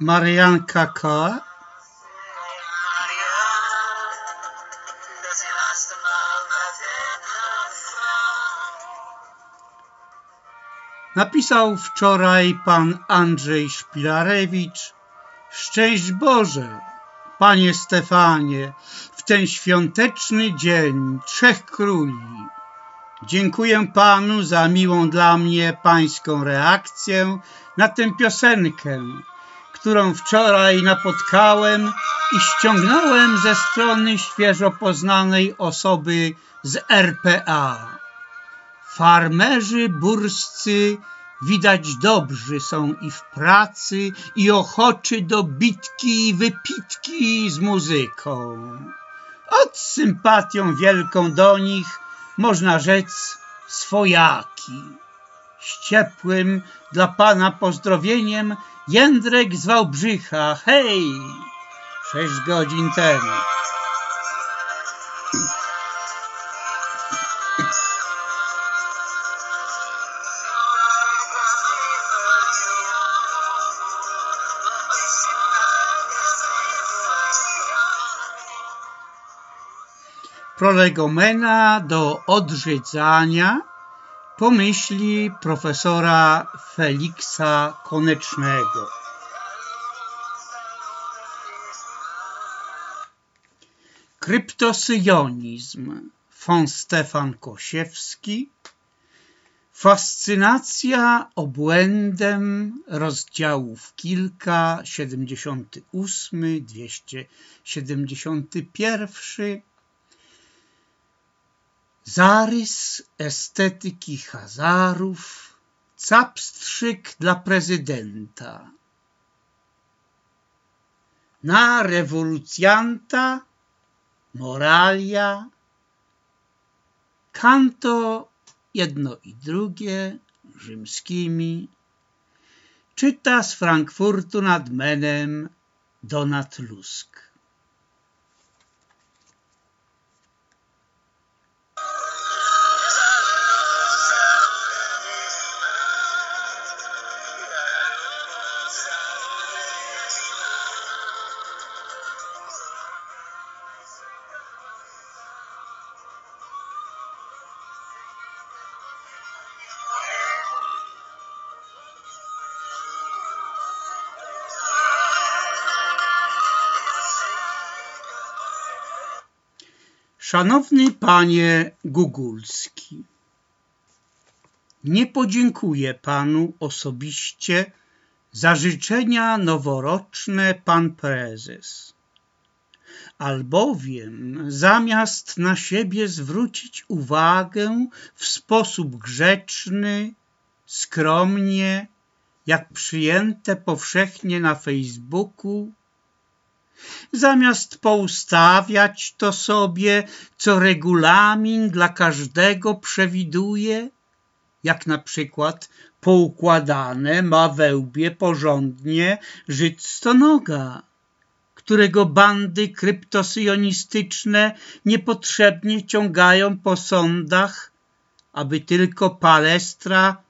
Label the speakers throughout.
Speaker 1: Marianne Kaka Napisał wczoraj pan Andrzej Szpilarewicz Szczęść Boże, panie Stefanie, w ten świąteczny dzień Trzech Króli. Dziękuję panu za miłą dla mnie pańską reakcję na tę piosenkę, którą wczoraj napotkałem i ściągnąłem ze strony świeżo poznanej osoby z RPA. Farmerzy burscy widać dobrzy są i w pracy, i ochoczy do bitki i wypitki z muzyką. Od sympatią wielką do nich można rzec swojaki. Z ciepłym dla pana pozdrowieniem Jędrek z Wałbrzycha, hej, sześć godzin temu. Prolegomena do odrzydzania pomyśli profesora Feliksa Konecznego. Kryptosyjonizm. Von Stefan Kosiewski. Fascynacja obłędem rozdziałów kilka, 78, 271 Zarys estetyki Hazarów, capstrzyk dla prezydenta. Na rewolucjanta, moralia, kanto jedno i drugie rzymskimi, czyta z Frankfurtu nad Menem Donat Lusk. Szanowny panie Gugulski, nie podziękuję panu osobiście za życzenia noworoczne pan prezes, albowiem zamiast na siebie zwrócić uwagę w sposób grzeczny, skromnie, jak przyjęte powszechnie na Facebooku, zamiast poustawiać to sobie, co regulamin dla każdego przewiduje, jak na przykład poukładane ma we łbie porządnie Żyd stonoga, którego bandy kryptosyjonistyczne niepotrzebnie ciągają po sądach, aby tylko palestra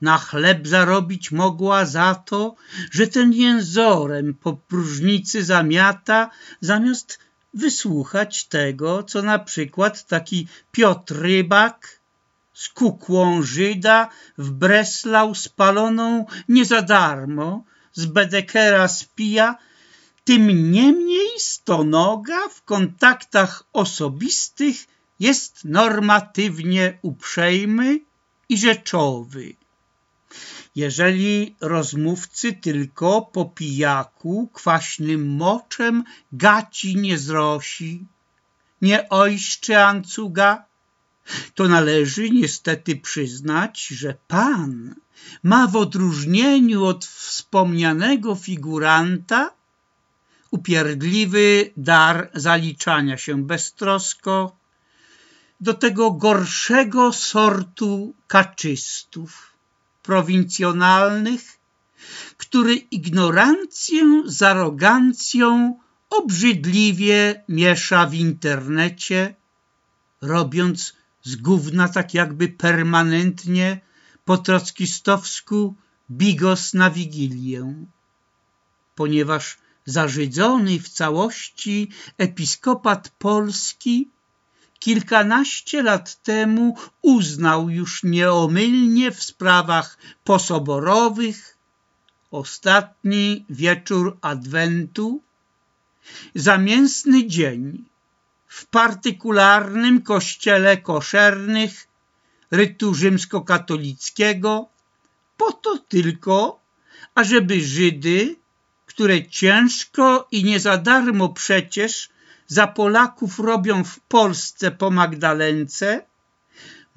Speaker 1: na chleb zarobić mogła za to, że ten jęzorem po próżnicy zamiata, zamiast wysłuchać tego, co na przykład taki Piotr Rybak z kukłą Żyda w Breslau spaloną nie za darmo, z Bedekera spija, tym niemniej stonoga w kontaktach osobistych jest normatywnie uprzejmy i rzeczowy. Jeżeli rozmówcy tylko po pijaku kwaśnym moczem gaci nie zrosi, nie ojszczy ancuga, to należy niestety przyznać, że pan ma w odróżnieniu od wspomnianego figuranta upierdliwy dar zaliczania się beztrosko do tego gorszego sortu kaczystów prowincjonalnych, który ignorancję z arogancją obrzydliwie miesza w internecie, robiąc z gówna tak jakby permanentnie po trockistowsku bigos na Wigilię. Ponieważ zażydzony w całości episkopat polski kilkanaście lat temu uznał już nieomylnie w sprawach posoborowych ostatni wieczór Adwentu za mięsny dzień w partykularnym kościele koszernych rytu rzymskokatolickiego po to tylko, ażeby Żydy, które ciężko i nie za darmo przecież za Polaków robią w Polsce po Magdalence,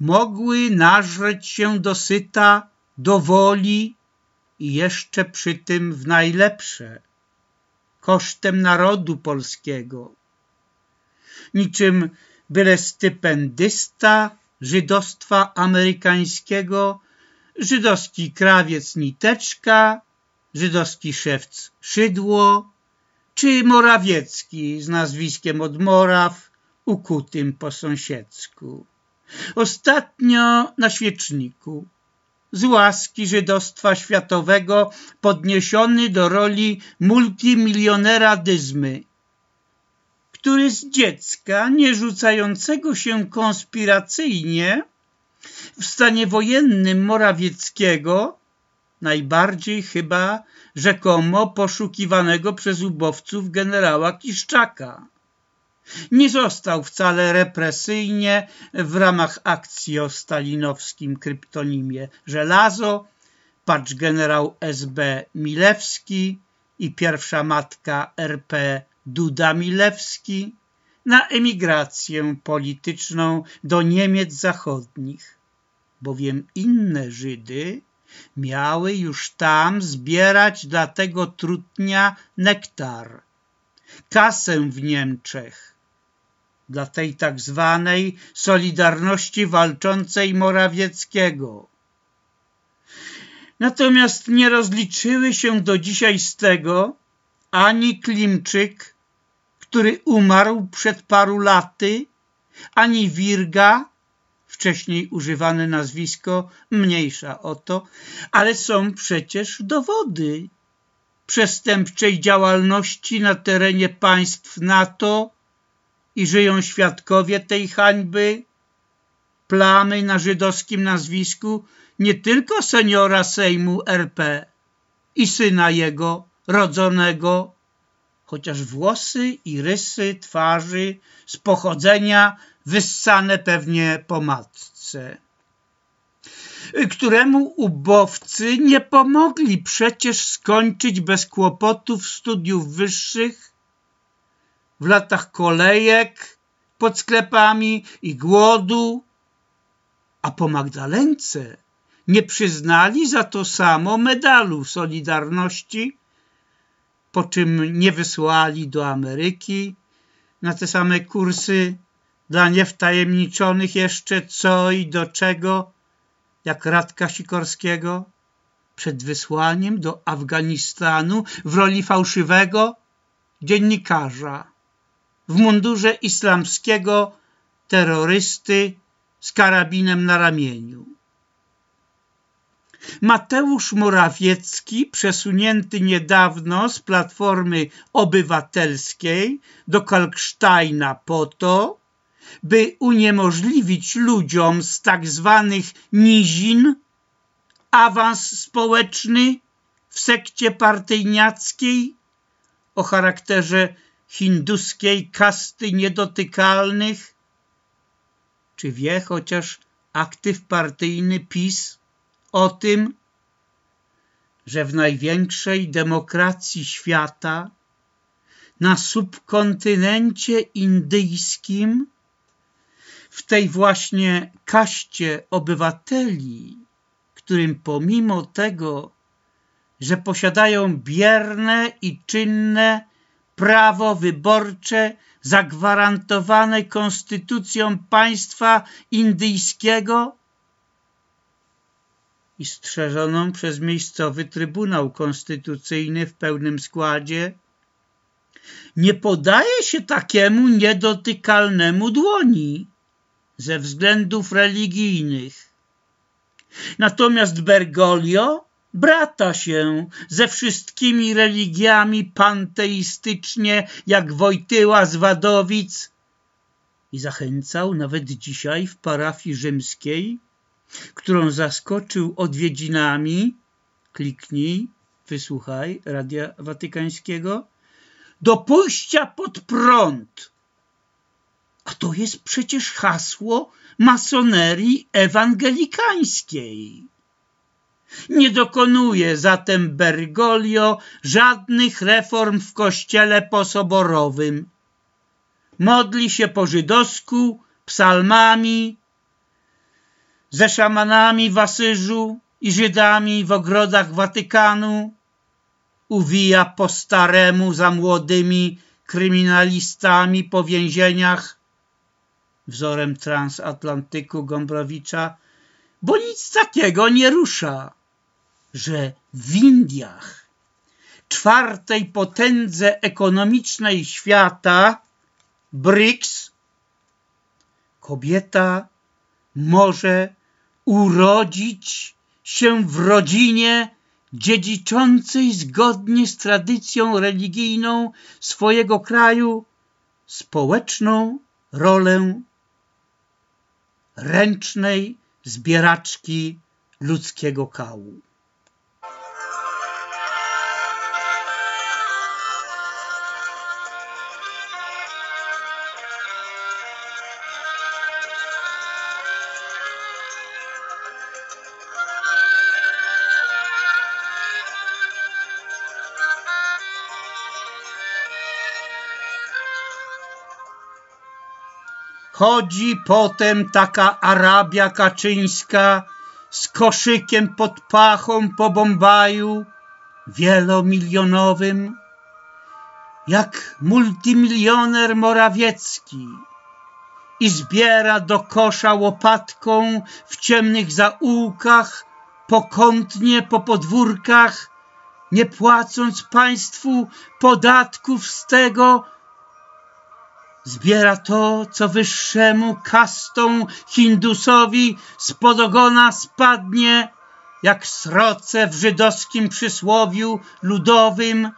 Speaker 1: mogły nażreć się dosyta do woli i jeszcze przy tym w najlepsze, kosztem narodu polskiego. Niczym byle stypendysta żydostwa amerykańskiego, żydowski krawiec niteczka, żydowski szewc szydło, czy Morawiecki z nazwiskiem od Moraw, ukutym po sąsiedzku. Ostatnio na świeczniku z łaski żydostwa światowego podniesiony do roli multimilionera dyzmy, który z dziecka nie rzucającego się konspiracyjnie w stanie wojennym Morawieckiego, najbardziej chyba rzekomo poszukiwanego przez ubowców generała Kiszczaka. Nie został wcale represyjnie w ramach akcji o stalinowskim kryptonimie Żelazo, pacz generał SB Milewski i pierwsza matka RP Duda Milewski na emigrację polityczną do Niemiec zachodnich, bowiem inne Żydy miały już tam zbierać dla tego trutnia nektar, kasę w Niemczech, dla tej tak zwanej Solidarności Walczącej Morawieckiego. Natomiast nie rozliczyły się do dzisiaj z tego ani Klimczyk, który umarł przed paru laty, ani Wirga, wcześniej używane nazwisko, mniejsza o to, ale są przecież dowody przestępczej działalności na terenie państw NATO i żyją świadkowie tej hańby, plamy na żydowskim nazwisku nie tylko seniora Sejmu RP i syna jego rodzonego, chociaż włosy i rysy twarzy z pochodzenia wyssane pewnie po matce, któremu ubowcy nie pomogli przecież skończyć bez kłopotów studiów wyższych w latach kolejek pod sklepami i głodu, a po Magdalence nie przyznali za to samo medalu Solidarności, po czym nie wysłali do Ameryki na te same kursy dla niewtajemniczonych jeszcze co i do czego, jak Radka Sikorskiego, przed wysłaniem do Afganistanu w roli fałszywego dziennikarza w mundurze islamskiego terrorysty z karabinem na ramieniu. Mateusz Morawiecki, przesunięty niedawno z Platformy Obywatelskiej do Kalksztajna po to, by uniemożliwić ludziom z tak zwanych nizin awans społeczny w sekcie partyjniackiej o charakterze hinduskiej kasty niedotykalnych? Czy wie chociaż aktyw partyjny PiS o tym, że w największej demokracji świata, na subkontynencie indyjskim, w tej właśnie kaście obywateli, którym pomimo tego, że posiadają bierne i czynne prawo wyborcze zagwarantowane konstytucją państwa indyjskiego i strzeżoną przez miejscowy Trybunał Konstytucyjny w pełnym składzie, nie podaje się takiemu niedotykalnemu dłoni ze względów religijnych. Natomiast Bergoglio brata się ze wszystkimi religiami panteistycznie jak Wojtyła z Wadowic i zachęcał nawet dzisiaj w parafii rzymskiej, którą zaskoczył odwiedzinami, kliknij, wysłuchaj Radia Watykańskiego, do pójścia pod prąd. A to jest przecież hasło masonerii ewangelikańskiej. Nie dokonuje zatem Bergoglio żadnych reform w kościele posoborowym. Modli się po żydowsku, psalmami, ze szamanami w Asyżu i Żydami w ogrodach Watykanu, uwija po staremu za młodymi kryminalistami po więzieniach, wzorem transatlantyku Gombrowicza, bo nic takiego nie rusza że w Indiach, czwartej potędze ekonomicznej świata, BRICS, kobieta może urodzić się w rodzinie dziedziczącej zgodnie z tradycją religijną swojego kraju społeczną rolę ręcznej zbieraczki ludzkiego kału. Chodzi potem taka Arabia Kaczyńska z koszykiem pod pachą po Bombaju wielomilionowym, jak multimilioner Morawiecki i zbiera do kosza łopatką w ciemnych zaułkach, pokątnie po podwórkach, nie płacąc państwu podatków z tego, Zbiera to, co wyższemu kastą Hindusowi spod ogona spadnie, jak sroce w żydowskim przysłowiu ludowym,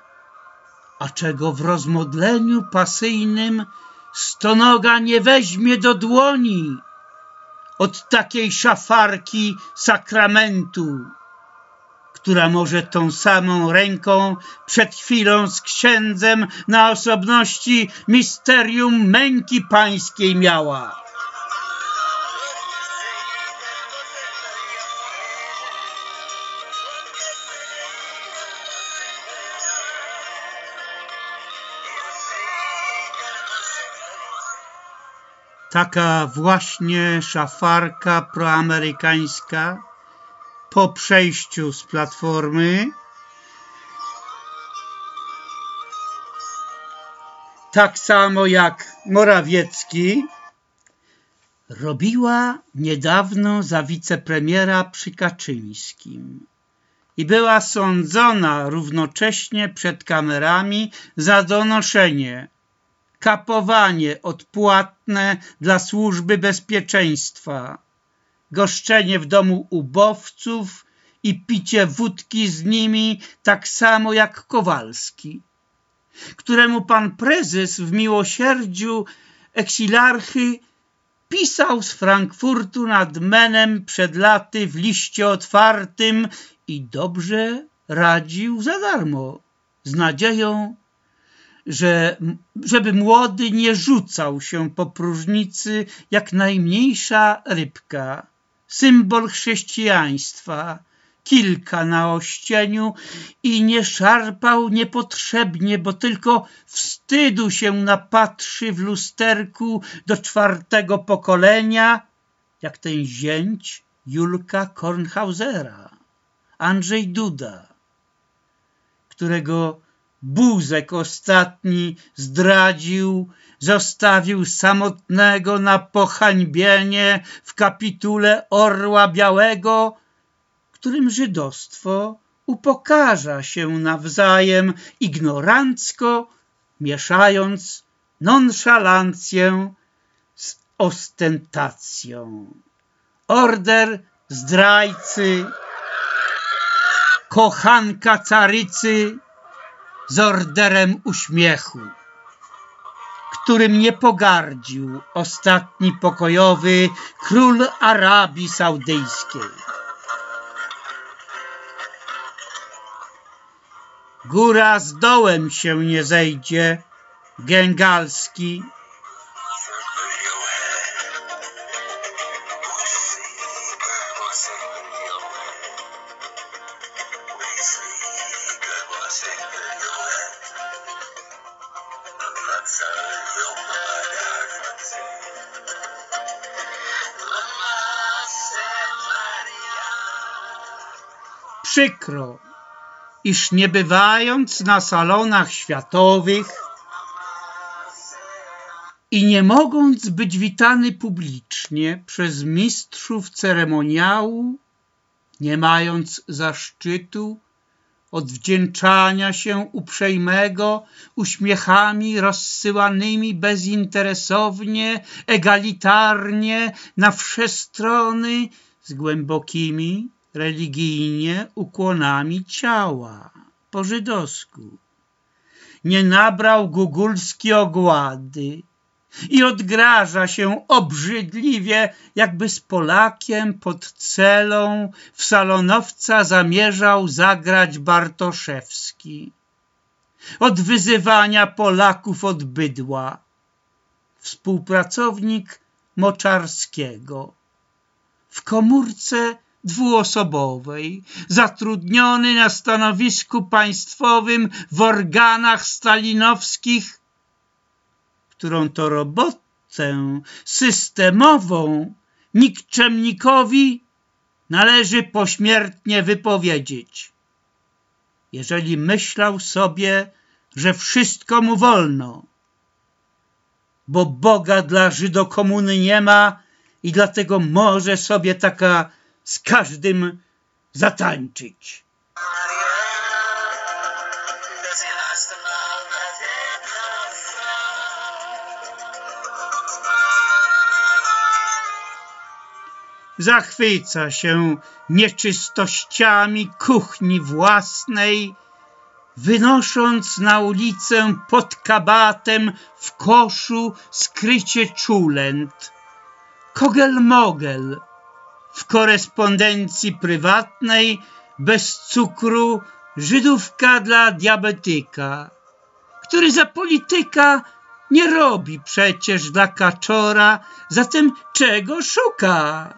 Speaker 1: a czego w rozmodleniu pasyjnym stonoga nie weźmie do dłoni? Od takiej szafarki sakramentu która może tą samą ręką przed chwilą z księdzem na osobności misterium męki pańskiej miała. Taka właśnie szafarka proamerykańska po przejściu z platformy. Tak samo jak Morawiecki robiła niedawno za wicepremiera przy Kaczyńskim i była sądzona równocześnie przed kamerami za donoszenie, kapowanie odpłatne dla służby bezpieczeństwa, goszczenie w domu ubowców i picie wódki z nimi tak samo jak Kowalski, któremu pan prezes w miłosierdziu eksilarchy pisał z Frankfurtu nad Menem przed laty w liście otwartym i dobrze radził za darmo, z nadzieją, że, żeby młody nie rzucał się po próżnicy jak najmniejsza rybka symbol chrześcijaństwa, kilka na ościeniu i nie szarpał niepotrzebnie, bo tylko wstydu się napatrzy w lusterku do czwartego pokolenia, jak ten zięć Julka Kornhausera, Andrzej Duda, którego Buzek ostatni zdradził, zostawił samotnego na pohańbienie w kapitule Orła Białego, którym żydostwo upokarza się nawzajem ignorancko, mieszając nonszalancję z ostentacją. Order zdrajcy, kochanka carycy z orderem uśmiechu, którym nie pogardził ostatni pokojowy król Arabii Saudyjskiej. Góra z dołem się nie zejdzie, Gęgalski, iż nie bywając na salonach światowych i nie mogąc być witany publicznie przez mistrzów ceremoniału, nie mając zaszczytu odwdzięczania się uprzejmego uśmiechami rozsyłanymi bezinteresownie, egalitarnie na wsze strony z głębokimi, religijnie ukłonami ciała, po żydowsku. Nie nabrał gugulski ogłady i odgraża się obrzydliwie, jakby z Polakiem pod celą w salonowca zamierzał zagrać Bartoszewski. Od wyzywania Polaków od bydła. Współpracownik Moczarskiego. W komórce dwuosobowej, zatrudniony na stanowisku państwowym w organach stalinowskich, którą to robotę systemową nikczemnikowi należy pośmiertnie wypowiedzieć. Jeżeli myślał sobie, że wszystko mu wolno, bo Boga dla Żydokomuny nie ma i dlatego może sobie taka z każdym zatańczyć. Zachwyca się nieczystościami kuchni własnej, wynosząc na ulicę pod kabatem w koszu skrycie czulent. Kogel-mogel w korespondencji prywatnej bez cukru Żydówka dla diabetyka, który za polityka nie robi przecież dla kaczora, zatem czego szuka?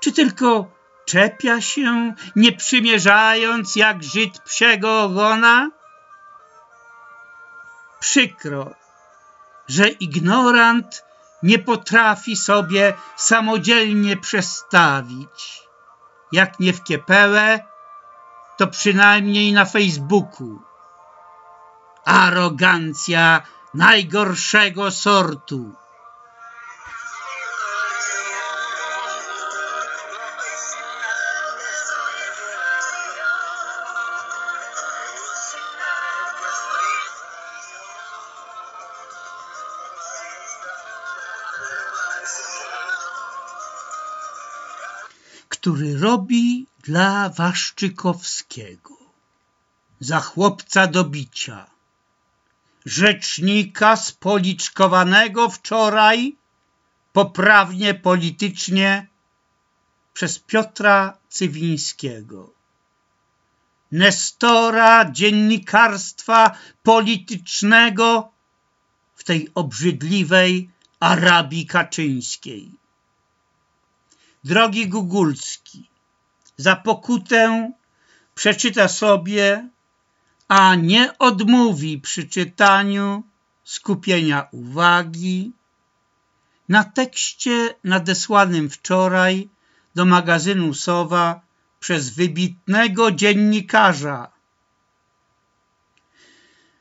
Speaker 1: Czy tylko czepia się, nie przymierzając jak Żyd psiego ogona? Przykro, że ignorant nie potrafi sobie samodzielnie przestawić. Jak nie w kiepełę, to przynajmniej na Facebooku. Arogancja najgorszego sortu. Który robi dla Waszczykowskiego. Za chłopca do bicia, rzecznika spoliczkowanego wczoraj poprawnie politycznie przez Piotra Cywińskiego, nestora dziennikarstwa politycznego w tej obrzydliwej Arabii Kaczyńskiej. Drogi Gugulski, za pokutę przeczyta sobie, a nie odmówi przy czytaniu skupienia uwagi na tekście nadesłanym wczoraj do magazynu Sowa przez wybitnego dziennikarza,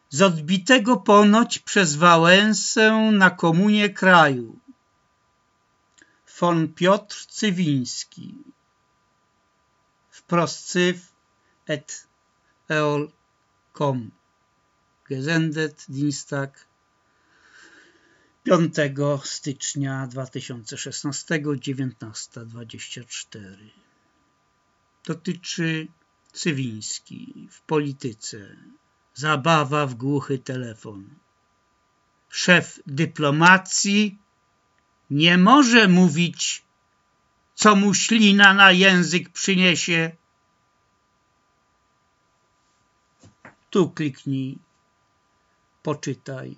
Speaker 1: z odbitego ponoć przez Wałęsę na komunie kraju. Von Piotr Cywiński. Wprost cyw et eol.com Gesendet Dienstag 5 stycznia 2016 19.24 Dotyczy Cywiński w polityce. Zabawa w głuchy telefon. Szef dyplomacji nie może mówić, co mu ślina na język przyniesie. Tu kliknij, poczytaj.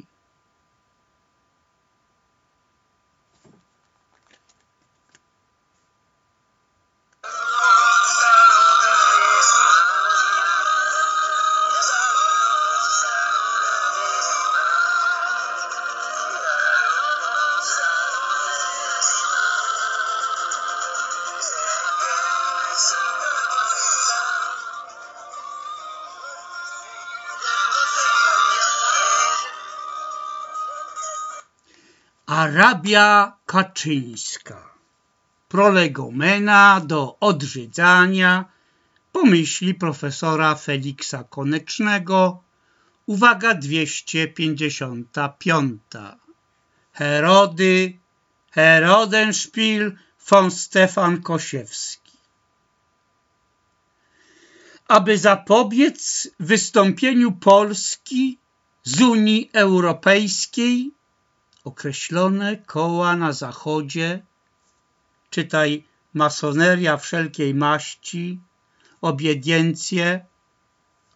Speaker 1: Arabia Kaczyńska. Prolegomena do odrzydzania pomyśli profesora Feliksa Konecznego. Uwaga 255. Herody, Herodenspiel von Stefan Kosiewski. Aby zapobiec wystąpieniu Polski z Unii Europejskiej określone koła na zachodzie, czytaj masoneria wszelkiej maści, obiediencje,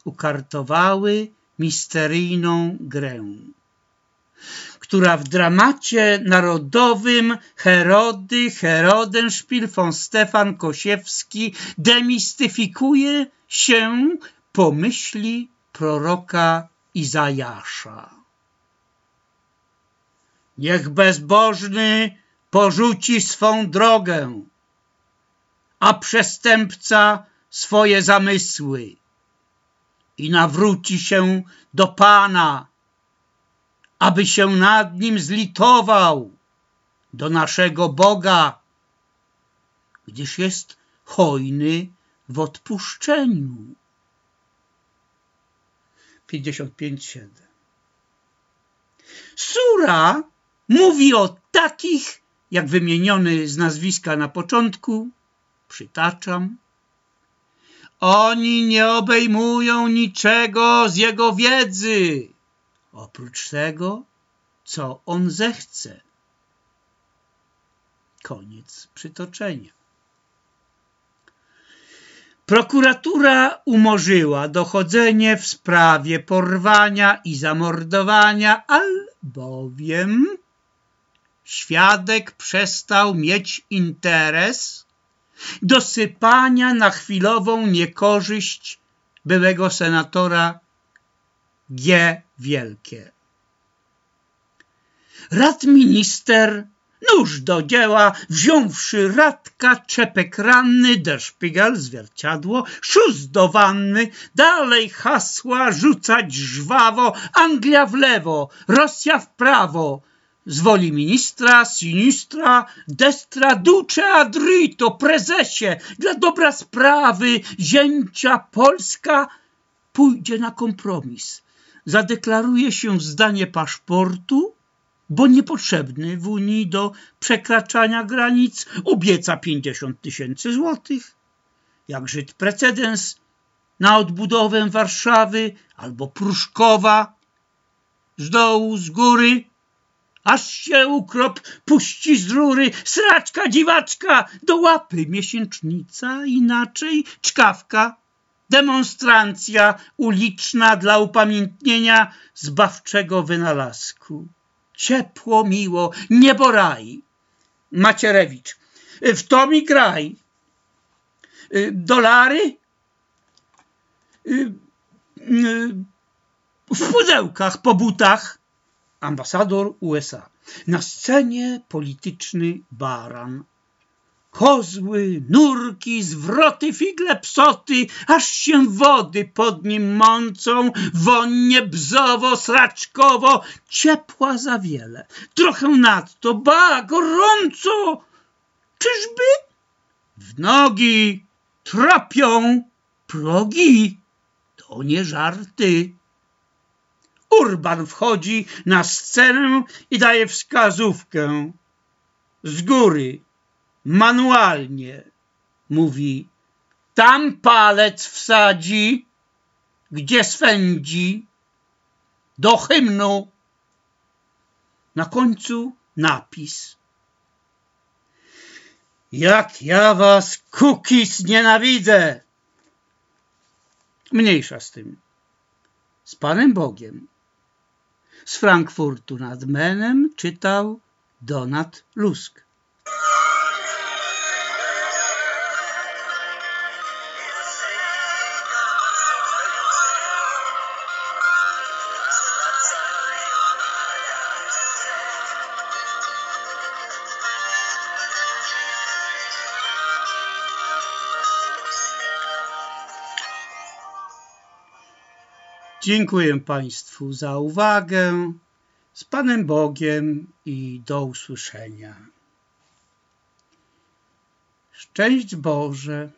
Speaker 1: ukartowały misteryjną grę, która w dramacie narodowym Herody Herodenspiel von Stefan Kosiewski demistyfikuje się po myśli proroka Izajasza. Niech bezbożny porzuci swą drogę, a przestępca swoje zamysły i nawróci się do Pana, aby się nad nim zlitował, do naszego Boga, gdyż jest hojny w odpuszczeniu. 55.7 Sura mówi o takich, jak wymieniony z nazwiska na początku, przytaczam, oni nie obejmują niczego z jego wiedzy, oprócz tego, co on zechce. Koniec przytoczenia. Prokuratura umorzyła dochodzenie w sprawie porwania i zamordowania, albowiem świadek przestał mieć interes dosypania na chwilową niekorzyść byłego senatora G. Wielkie. Rad minister Nóż do dzieła, wziąwszy radka, czepek ranny, der szpigal, zwierciadło, szus do wanny, dalej hasła rzucać żwawo, Anglia w lewo, Rosja w prawo, z woli ministra, sinistra, destra, duce adrito, prezesie, dla dobra sprawy, zięcia Polska pójdzie na kompromis. Zadeklaruje się zdanie paszportu, bo niepotrzebny w Unii do przekraczania granic obieca 50 tysięcy złotych. Jak Żyd precedens na odbudowę Warszawy albo Pruszkowa z dołu, z góry, aż się ukrop puści z rury, sraczka, dziwaczka, do łapy miesięcznica, inaczej czkawka, demonstrancja uliczna dla upamiętnienia zbawczego wynalazku ciepło, miło, niebo raj. Macierewicz. W to mi graj. Y, dolary y, y, w pudełkach po butach. Ambasador USA. Na scenie polityczny baran. kozły, nurki, zwroty, figle, psoty, aż się wody pod nim mącą, wonnie bzowo, sraczkowo, ciepła za wiele, trochę nadto, ba, gorąco, czyżby? W nogi tropią progi, to nie żarty. Urban wchodzi na scenę i daje wskazówkę. Z góry, manualnie, mówi. Tam palec wsadzi, gdzie swędzi, do hymnu. Na końcu napis. Jak ja was, kukis, nienawidzę! Mniejsza z tym. Z Panem Bogiem. Z Frankfurtu nad Menem czytał Donat Lusk. Dziękuję Państwu za uwagę. Z Panem Bogiem i do usłyszenia. Szczęść Boże.